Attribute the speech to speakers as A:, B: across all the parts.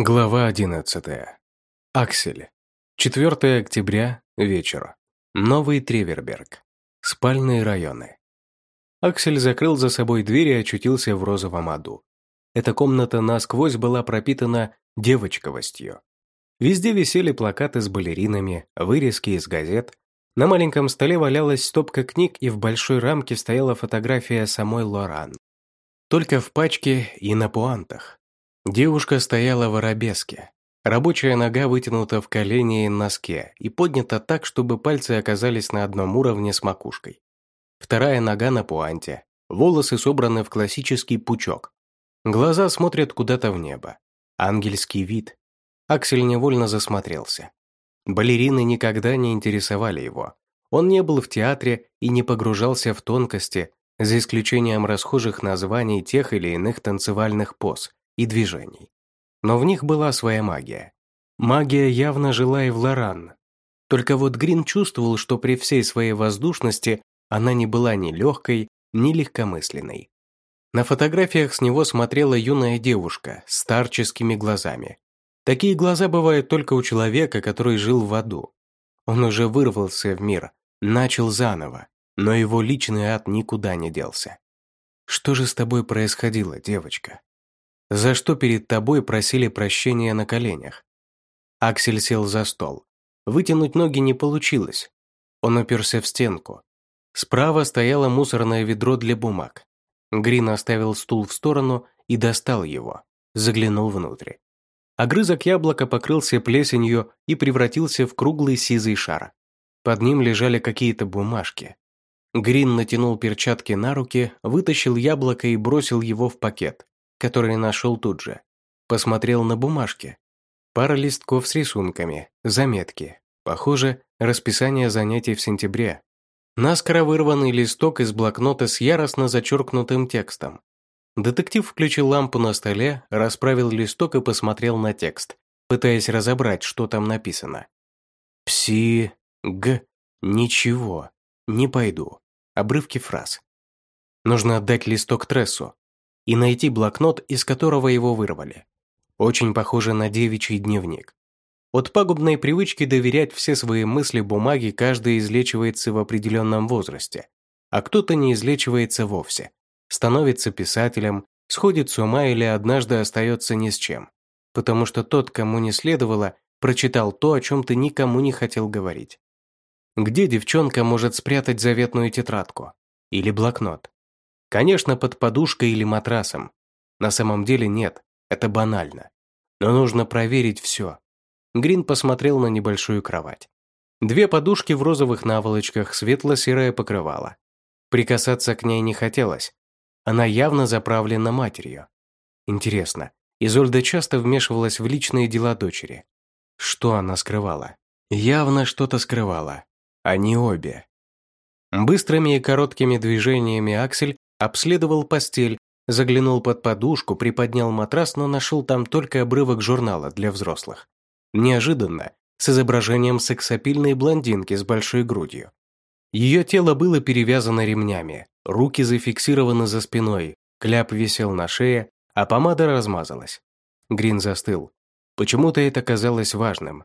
A: Глава 11. Аксель. 4 октября, вечер. Новый Треверберг. Спальные районы. Аксель закрыл за собой дверь и очутился в розовом аду. Эта комната насквозь была пропитана девочковостью. Везде висели плакаты с балеринами, вырезки из газет. На маленьком столе валялась стопка книг, и в большой рамке стояла фотография самой Лоран. Только в пачке и на пуантах. Девушка стояла в арабеске. Рабочая нога вытянута в колени и носке и поднята так, чтобы пальцы оказались на одном уровне с макушкой. Вторая нога на пуанте. Волосы собраны в классический пучок. Глаза смотрят куда-то в небо. Ангельский вид. Аксель невольно засмотрелся. Балерины никогда не интересовали его. Он не был в театре и не погружался в тонкости, за исключением расхожих названий тех или иных танцевальных поз – и движений. Но в них была своя магия. Магия явно жила и в Лоран. Только вот Грин чувствовал, что при всей своей воздушности она не была ни легкой, ни легкомысленной. На фотографиях с него смотрела юная девушка с старческими глазами. Такие глаза бывают только у человека, который жил в аду. Он уже вырвался в мир, начал заново, но его личный ад никуда не делся. «Что же с тобой происходило, девочка?» За что перед тобой просили прощения на коленях. Аксель сел за стол. Вытянуть ноги не получилось. Он уперся в стенку. Справа стояло мусорное ведро для бумаг. Грин оставил стул в сторону и достал его. Заглянул внутрь. Огрызок яблока покрылся плесенью и превратился в круглый сизый шар. Под ним лежали какие-то бумажки. Грин натянул перчатки на руки, вытащил яблоко и бросил его в пакет который нашел тут же. Посмотрел на бумажки. Пара листков с рисунками, заметки. Похоже, расписание занятий в сентябре. Наскоро вырванный листок из блокнота с яростно зачеркнутым текстом. Детектив включил лампу на столе, расправил листок и посмотрел на текст, пытаясь разобрать, что там написано. «Пси... г... ничего. Не пойду». Обрывки фраз. Нужно отдать листок Трессу и найти блокнот, из которого его вырвали. Очень похоже на девичий дневник. От пагубной привычки доверять все свои мысли бумаге каждый излечивается в определенном возрасте, а кто-то не излечивается вовсе, становится писателем, сходит с ума или однажды остается ни с чем, потому что тот, кому не следовало, прочитал то, о чем ты никому не хотел говорить. Где девчонка может спрятать заветную тетрадку? Или блокнот? Конечно, под подушкой или матрасом. На самом деле нет, это банально. Но нужно проверить все. Грин посмотрел на небольшую кровать. Две подушки в розовых наволочках, светло-серое покрывало. Прикасаться к ней не хотелось. Она явно заправлена матерью. Интересно, Изольда часто вмешивалась в личные дела дочери. Что она скрывала? Явно что-то скрывала. Они обе. Быстрыми и короткими движениями Аксель Обследовал постель, заглянул под подушку, приподнял матрас, но нашел там только обрывок журнала для взрослых. Неожиданно, с изображением сексапильной блондинки с большой грудью. Ее тело было перевязано ремнями, руки зафиксированы за спиной, кляп висел на шее, а помада размазалась. Грин застыл. Почему-то это казалось важным.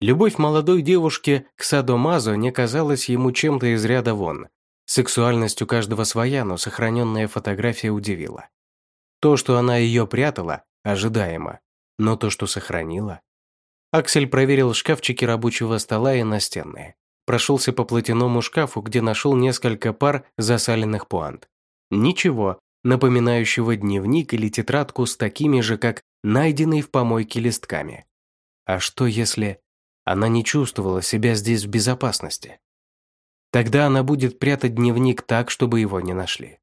A: Любовь молодой девушки к Садомазо не казалась ему чем-то из ряда вон, Сексуальность у каждого своя, но сохраненная фотография удивила. То, что она ее прятала, ожидаемо, но то, что сохранила... Аксель проверил шкафчики рабочего стола и настенные. Прошелся по платяному шкафу, где нашел несколько пар засаленных пуант. Ничего, напоминающего дневник или тетрадку с такими же, как найденный в помойке листками. А что если... Она не чувствовала себя здесь в безопасности? Тогда она будет прятать дневник так, чтобы его не нашли.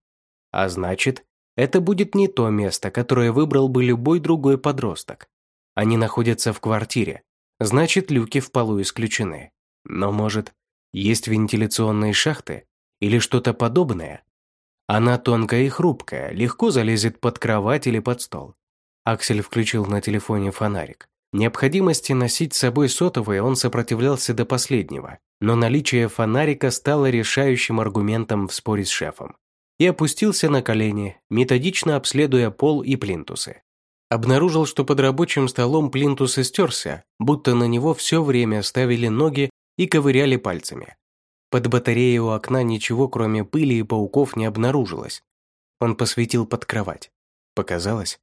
A: А значит, это будет не то место, которое выбрал бы любой другой подросток. Они находятся в квартире, значит, люки в полу исключены. Но, может, есть вентиляционные шахты или что-то подобное? Она тонкая и хрупкая, легко залезет под кровать или под стол. Аксель включил на телефоне фонарик. Необходимости носить с собой сотовый он сопротивлялся до последнего, но наличие фонарика стало решающим аргументом в споре с шефом. И опустился на колени, методично обследуя пол и плинтусы. обнаружил, что под рабочим столом плинтус истерся, будто на него все время ставили ноги и ковыряли пальцами. Под батареей у окна ничего, кроме пыли и пауков, не обнаружилось. Он посветил под кровать. Показалось?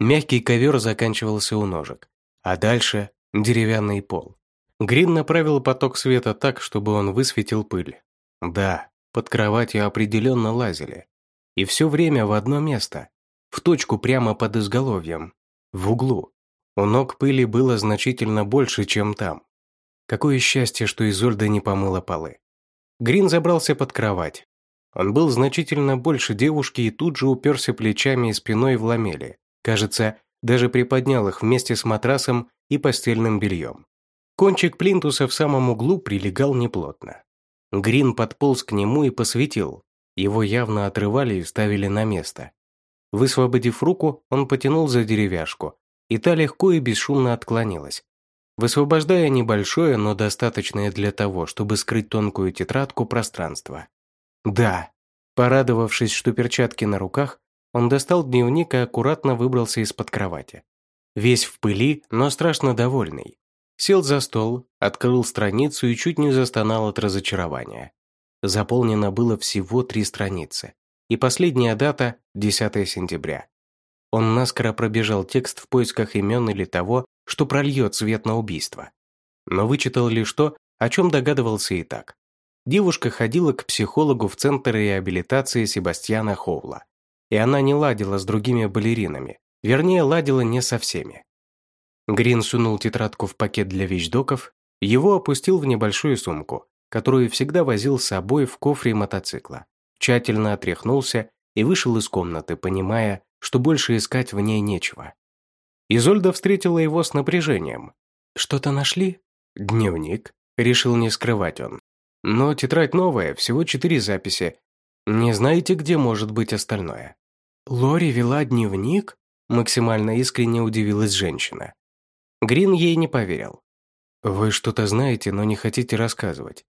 A: Мягкий ковер заканчивался у ножек, а дальше – деревянный пол. Грин направил поток света так, чтобы он высветил пыль. Да, под кроватью определенно лазили. И все время в одно место, в точку прямо под изголовьем, в углу. У ног пыли было значительно больше, чем там. Какое счастье, что Изольда не помыла полы. Грин забрался под кровать. Он был значительно больше девушки и тут же уперся плечами и спиной в ламели. Кажется, даже приподнял их вместе с матрасом и постельным бельем. Кончик плинтуса в самом углу прилегал неплотно. Грин подполз к нему и посветил. Его явно отрывали и ставили на место. Высвободив руку, он потянул за деревяшку, и та легко и бесшумно отклонилась, высвобождая небольшое, но достаточное для того, чтобы скрыть тонкую тетрадку пространство. Да, порадовавшись, что перчатки на руках, он достал дневник и аккуратно выбрался из-под кровати. Весь в пыли, но страшно довольный. Сел за стол, открыл страницу и чуть не застонал от разочарования. Заполнено было всего три страницы и последняя дата – 10 сентября. Он наскоро пробежал текст в поисках имен или того, что прольет свет на убийство. Но вычитал лишь то, о чем догадывался и так. Девушка ходила к психологу в Центр реабилитации Себастьяна Хоула. И она не ладила с другими балеринами, вернее, ладила не со всеми. Грин сунул тетрадку в пакет для вещдоков, его опустил в небольшую сумку, которую всегда возил с собой в кофре мотоцикла тщательно отряхнулся и вышел из комнаты, понимая, что больше искать в ней нечего. Изольда встретила его с напряжением. «Что-то нашли?» «Дневник», — решил не скрывать он. «Но тетрадь новая, всего четыре записи. Не знаете, где может быть остальное?» «Лори вела дневник?» — максимально искренне удивилась женщина. Грин ей не поверил. «Вы что-то знаете, но не хотите рассказывать.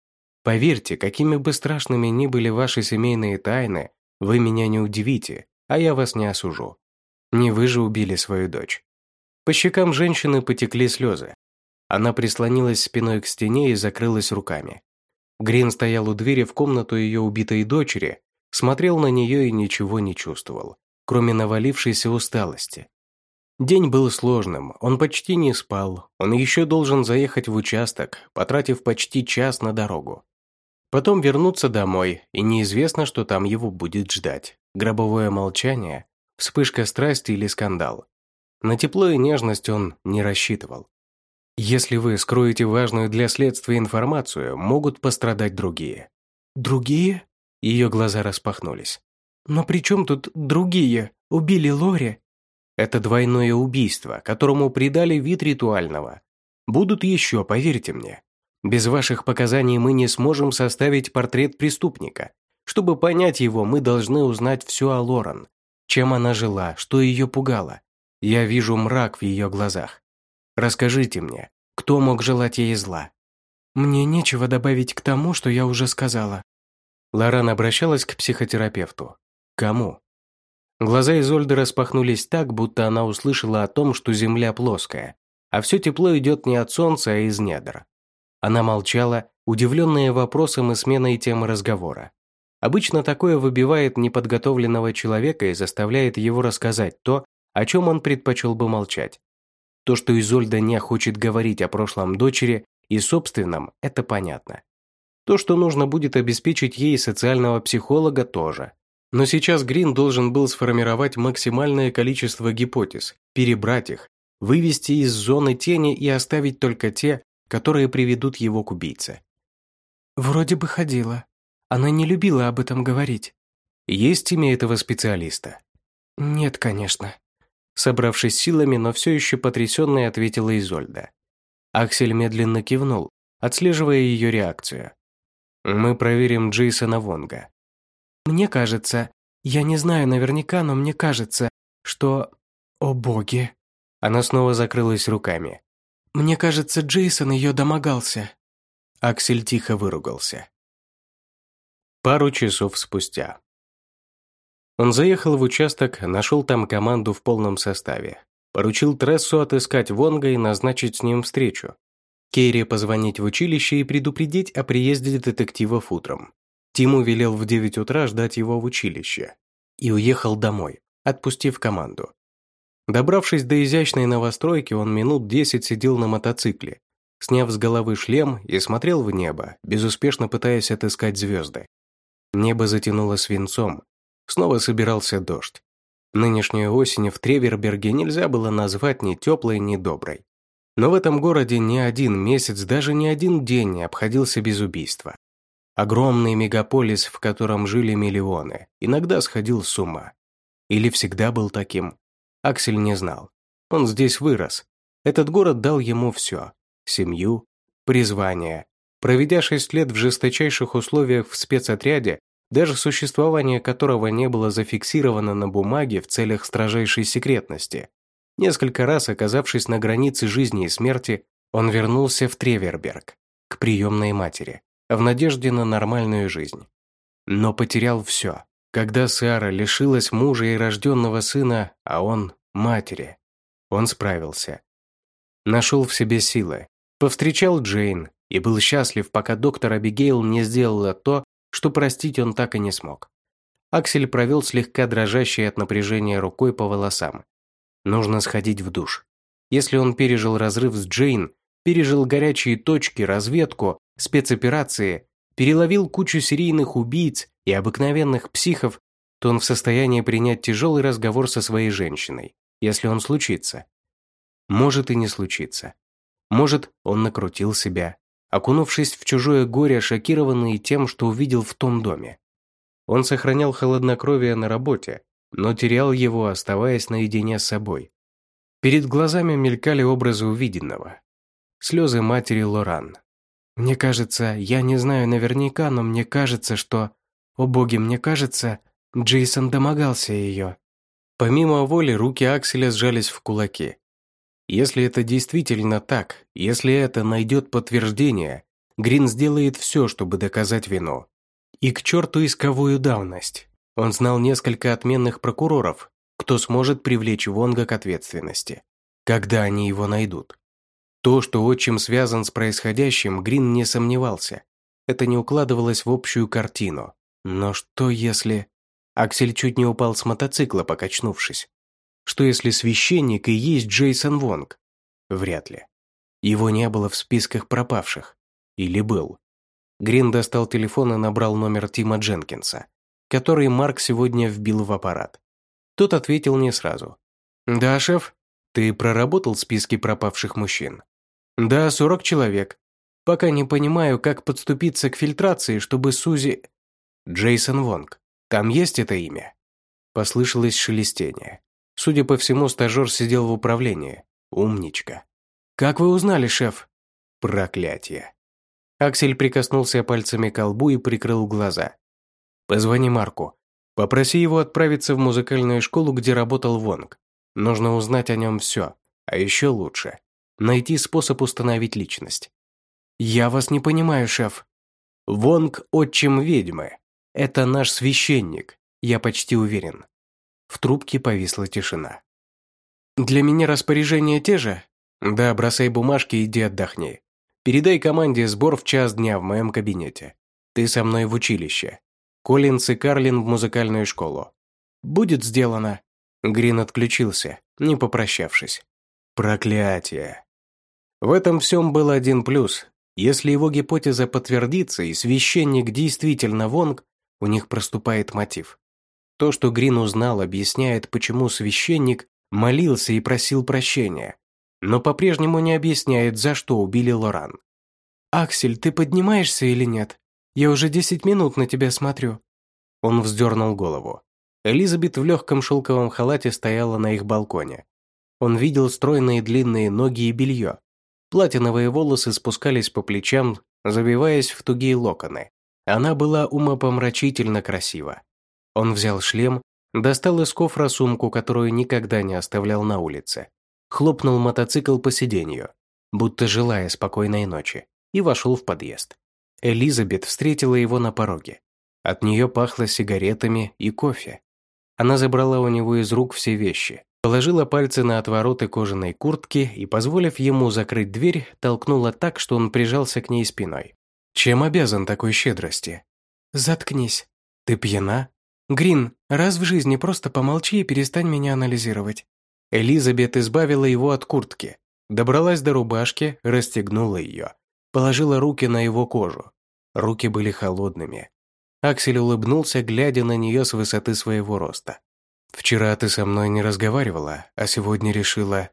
A: Поверьте, какими бы страшными ни были ваши семейные тайны, вы меня не удивите, а я вас не осужу. Не вы же убили свою дочь». По щекам женщины потекли слезы. Она прислонилась спиной к стене и закрылась руками. Грин стоял у двери в комнату ее убитой дочери, смотрел на нее и ничего не чувствовал, кроме навалившейся усталости. День был сложным, он почти не спал, он еще должен заехать в участок, потратив почти час на дорогу. Потом вернуться домой, и неизвестно, что там его будет ждать. Гробовое молчание, вспышка страсти или скандал. На тепло и нежность он не рассчитывал. Если вы скроете важную для следствия информацию, могут пострадать другие. «Другие?» Ее глаза распахнулись. «Но при чем тут другие? Убили Лори?» «Это двойное убийство, которому придали вид ритуального. Будут еще, поверьте мне. Без ваших показаний мы не сможем составить портрет преступника. Чтобы понять его, мы должны узнать все о Лорен. Чем она жила, что ее пугало. Я вижу мрак в ее глазах. Расскажите мне, кто мог желать ей зла? Мне нечего добавить к тому, что я уже сказала. Лоран обращалась к психотерапевту. Кому? Глаза Изольды распахнулись так, будто она услышала о том, что Земля плоская, а все тепло идет не от Солнца, а из недр. Она молчала, удивленная вопросом и сменой темы разговора. Обычно такое выбивает неподготовленного человека и заставляет его рассказать то, о чем он предпочел бы молчать. То, что Изольда не хочет говорить о прошлом дочери и собственном, это понятно. То, что нужно будет обеспечить ей социального психолога, тоже. Но сейчас Грин должен был сформировать максимальное количество гипотез, перебрать их, вывести из зоны тени и оставить только те, которые приведут его к убийце. Вроде бы ходила. Она не любила об этом говорить. Есть имя этого специалиста? Нет, конечно. Собравшись силами, но все еще потрясенной, ответила Изольда. Аксель медленно кивнул, отслеживая ее реакцию. «Мы проверим Джейсона Вонга». «Мне кажется, я не знаю наверняка, но мне кажется, что... О боги!» Она снова закрылась руками. Мне кажется, Джейсон ее домогался». Аксель тихо выругался. Пару часов спустя. Он заехал в участок, нашел там команду в полном составе. Поручил Трессу отыскать Вонга и назначить с ним встречу. Керри позвонить в училище и предупредить о приезде детективов утром. Тиму велел в 9 утра ждать его в училище. И уехал домой, отпустив команду. Добравшись до изящной новостройки, он минут 10 сидел на мотоцикле, сняв с головы шлем и смотрел в небо, безуспешно пытаясь отыскать звезды. Небо затянуло свинцом. Снова собирался дождь. Нынешнюю осень в Треверберге нельзя было назвать ни теплой, ни доброй. Но в этом городе ни один месяц, даже ни один день не обходился без убийства. Огромный мегаполис, в котором жили миллионы, иногда сходил с ума. Или всегда был таким. Аксель не знал. Он здесь вырос. Этот город дал ему все. Семью, призвание. Проведя шесть лет в жесточайших условиях в спецотряде, даже существование которого не было зафиксировано на бумаге в целях строжайшей секретности, Несколько раз оказавшись на границе жизни и смерти, он вернулся в Треверберг, к приемной матери, в надежде на нормальную жизнь. Но потерял все, когда Сара лишилась мужа и рожденного сына, а он – матери. Он справился. Нашел в себе силы, повстречал Джейн и был счастлив, пока доктор Абигейл не сделала то, что простить он так и не смог. Аксель провел слегка дрожащей от напряжения рукой по волосам, Нужно сходить в душ. Если он пережил разрыв с Джейн, пережил горячие точки, разведку, спецоперации, переловил кучу серийных убийц и обыкновенных психов, то он в состоянии принять тяжелый разговор со своей женщиной, если он случится. Может и не случится. Может, он накрутил себя, окунувшись в чужое горе, шокированный тем, что увидел в том доме. Он сохранял холоднокровие на работе, но терял его, оставаясь наедине с собой. Перед глазами мелькали образы увиденного. Слезы матери Лоран. «Мне кажется, я не знаю наверняка, но мне кажется, что... О боги, мне кажется, Джейсон домогался ее». Помимо воли, руки Акселя сжались в кулаки. Если это действительно так, если это найдет подтверждение, Грин сделает все, чтобы доказать вину. И к черту исковую давность. Он знал несколько отменных прокуроров, кто сможет привлечь Вонга к ответственности, когда они его найдут. То, что отчим связан с происходящим, Грин не сомневался. Это не укладывалось в общую картину. Но что если... Аксель чуть не упал с мотоцикла, покачнувшись. Что если священник и есть Джейсон Вонг? Вряд ли. Его не было в списках пропавших. Или был. Грин достал телефон и набрал номер Тима Дженкинса который Марк сегодня вбил в аппарат. Тот ответил не сразу. «Да, шеф, ты проработал списки пропавших мужчин?» «Да, 40 человек. Пока не понимаю, как подступиться к фильтрации, чтобы Сузи...» «Джейсон Вонг. Там есть это имя?» Послышалось шелестение. Судя по всему, стажер сидел в управлении. Умничка. «Как вы узнали, шеф?» «Проклятие». Аксель прикоснулся пальцами к лбу и прикрыл глаза. Позвони Марку. Попроси его отправиться в музыкальную школу, где работал Вонг. Нужно узнать о нем все. А еще лучше – найти способ установить личность. «Я вас не понимаю, шеф». «Вонг – отчим ведьмы. Это наш священник, я почти уверен». В трубке повисла тишина. «Для меня распоряжения те же?» «Да, бросай бумажки и иди отдохни. Передай команде сбор в час дня в моем кабинете. Ты со мной в училище. Коллинс и Карлин в музыкальную школу. «Будет сделано». Грин отключился, не попрощавшись. Проклятие. В этом всем был один плюс. Если его гипотеза подтвердится и священник действительно Вонг, у них проступает мотив. То, что Грин узнал, объясняет, почему священник молился и просил прощения, но по-прежнему не объясняет, за что убили Лоран. «Аксель, ты поднимаешься или нет?» Я уже десять минут на тебя смотрю». Он вздернул голову. Элизабет в легком шелковом халате стояла на их балконе. Он видел стройные длинные ноги и белье. Платиновые волосы спускались по плечам, забиваясь в тугие локоны. Она была умопомрачительно красива. Он взял шлем, достал из кофра сумку, которую никогда не оставлял на улице. Хлопнул мотоцикл по сиденью, будто желая спокойной ночи, и вошел в подъезд. Элизабет встретила его на пороге. От нее пахло сигаретами и кофе. Она забрала у него из рук все вещи, положила пальцы на отвороты кожаной куртки и, позволив ему закрыть дверь, толкнула так, что он прижался к ней спиной. «Чем обязан такой щедрости?» «Заткнись. Ты пьяна?» «Грин, раз в жизни просто помолчи и перестань меня анализировать». Элизабет избавила его от куртки, добралась до рубашки, расстегнула ее, положила руки на его кожу. Руки были холодными. Аксель улыбнулся, глядя на нее с высоты своего роста. «Вчера ты со мной не разговаривала, а сегодня решила...»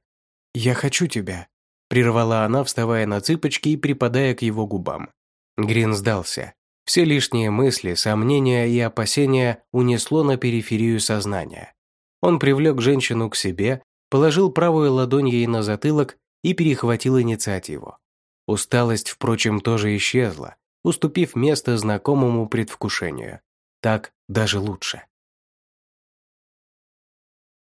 A: «Я хочу тебя», — прервала она, вставая на цыпочки и припадая к его губам. Грин сдался. Все лишние мысли, сомнения и опасения унесло на периферию сознания. Он привлек женщину к себе, положил правую ладонь ей на затылок и перехватил инициативу. Усталость, впрочем, тоже исчезла, уступив место знакомому предвкушению. Так даже лучше.